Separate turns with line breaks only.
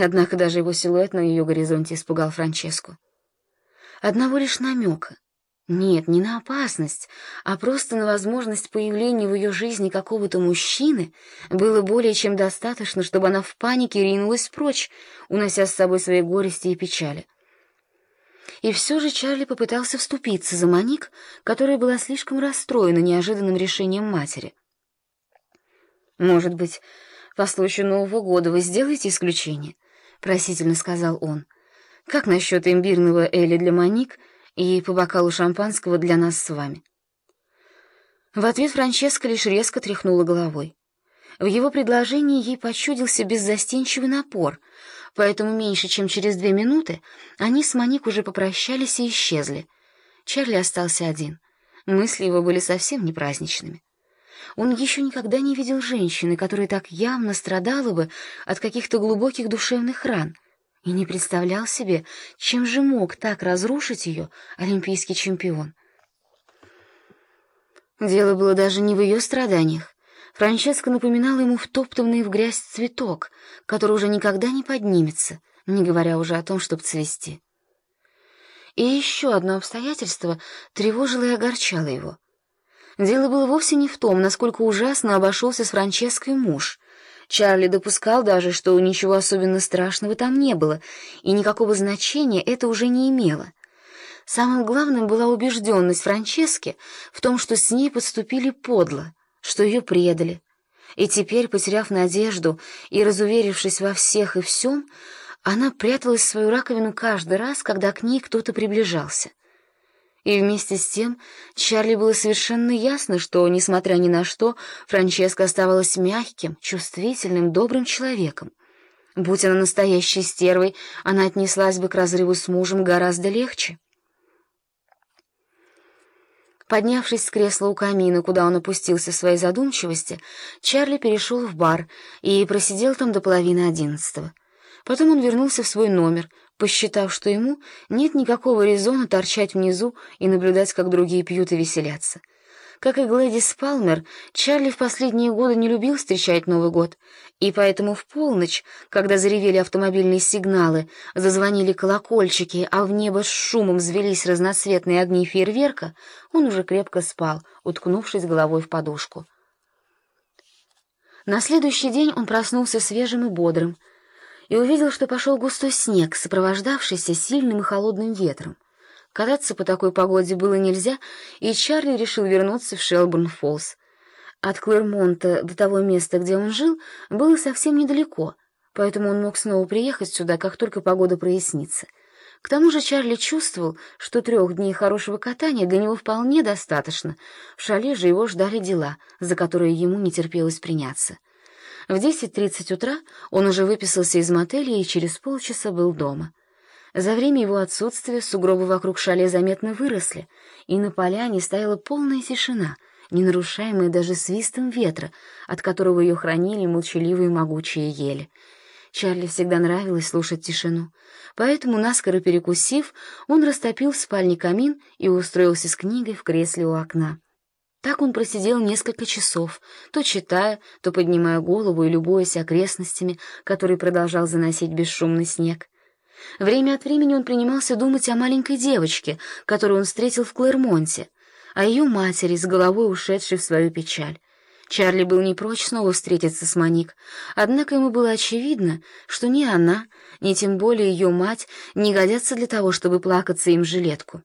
Однако даже его силуэт на ее горизонте испугал Франческу. Одного лишь намека. Нет, не на опасность, а просто на возможность появления в ее жизни какого-то мужчины было более чем достаточно, чтобы она в панике ринулась прочь, унося с собой свои горести и печали. И все же Чарли попытался вступиться за Моник, которая была слишком расстроена неожиданным решением матери. «Может быть, по случаю Нового года вы сделаете исключение?» — просительно сказал он. «Как насчет имбирного Эли для Моник и по бокалу шампанского для нас с вами?» В ответ Франческа лишь резко тряхнула головой. В его предложении ей почудился беззастенчивый напор, поэтому меньше чем через две минуты они с Моник уже попрощались и исчезли. Чарли остался один. Мысли его были совсем не праздничными. Он еще никогда не видел женщины, которая так явно страдала бы от каких-то глубоких душевных ран, и не представлял себе, чем же мог так разрушить ее олимпийский чемпион. Дело было даже не в ее страданиях. Франческа напоминала ему втоптанный в грязь цветок, который уже никогда не поднимется, не говоря уже о том, чтобы цвести. И еще одно обстоятельство тревожило и огорчало его — Дело было вовсе не в том, насколько ужасно обошелся с Франческой муж. Чарли допускал даже, что ничего особенно страшного там не было, и никакого значения это уже не имело. Самым главным была убежденность Франчески в том, что с ней подступили подло, что ее предали. И теперь, потеряв надежду и разуверившись во всех и всем, она пряталась в свою раковину каждый раз, когда к ней кто-то приближался. И вместе с тем Чарли было совершенно ясно, что, несмотря ни на что, Франческа оставалась мягким, чувствительным, добрым человеком. Будь она настоящей стервой, она отнеслась бы к разрыву с мужем гораздо легче. Поднявшись с кресла у камина, куда он опустился в своей задумчивости, Чарли перешел в бар и просидел там до половины одиннадцатого. Потом он вернулся в свой номер, посчитав, что ему нет никакого резона торчать внизу и наблюдать, как другие пьют и веселятся. Как и Глэдис Палмер, Чарли в последние годы не любил встречать Новый год, и поэтому в полночь, когда заревели автомобильные сигналы, зазвонили колокольчики, а в небо с шумом взвелись разноцветные огни фейерверка, он уже крепко спал, уткнувшись головой в подушку. На следующий день он проснулся свежим и бодрым, и увидел, что пошел густой снег, сопровождавшийся сильным и холодным ветром. Кататься по такой погоде было нельзя, и Чарли решил вернуться в Шелбурн-Фоллс. От Клэрмонта до того места, где он жил, было совсем недалеко, поэтому он мог снова приехать сюда, как только погода прояснится. К тому же Чарли чувствовал, что трех дней хорошего катания для него вполне достаточно. В шале же его ждали дела, за которые ему не терпелось приняться. В 10.30 утра он уже выписался из мотеля и через полчаса был дома. За время его отсутствия сугробы вокруг шале заметно выросли, и на поляне стояла полная тишина, не нарушаемая даже свистом ветра, от которого ее хранили молчаливые могучие ели. Чарли всегда нравилось слушать тишину, поэтому, наскоро перекусив, он растопил в спальне камин и устроился с книгой в кресле у окна. Так он просидел несколько часов, то читая, то поднимая голову и любуясь окрестностями, которые продолжал заносить бесшумный снег. Время от времени он принимался думать о маленькой девочке, которую он встретил в Клэрмонте, о ее матери, с головой ушедшей в свою печаль. Чарли был не прочь снова встретиться с Моник, однако ему было очевидно, что ни она, ни тем более ее мать не годятся для того, чтобы плакаться им жилетку.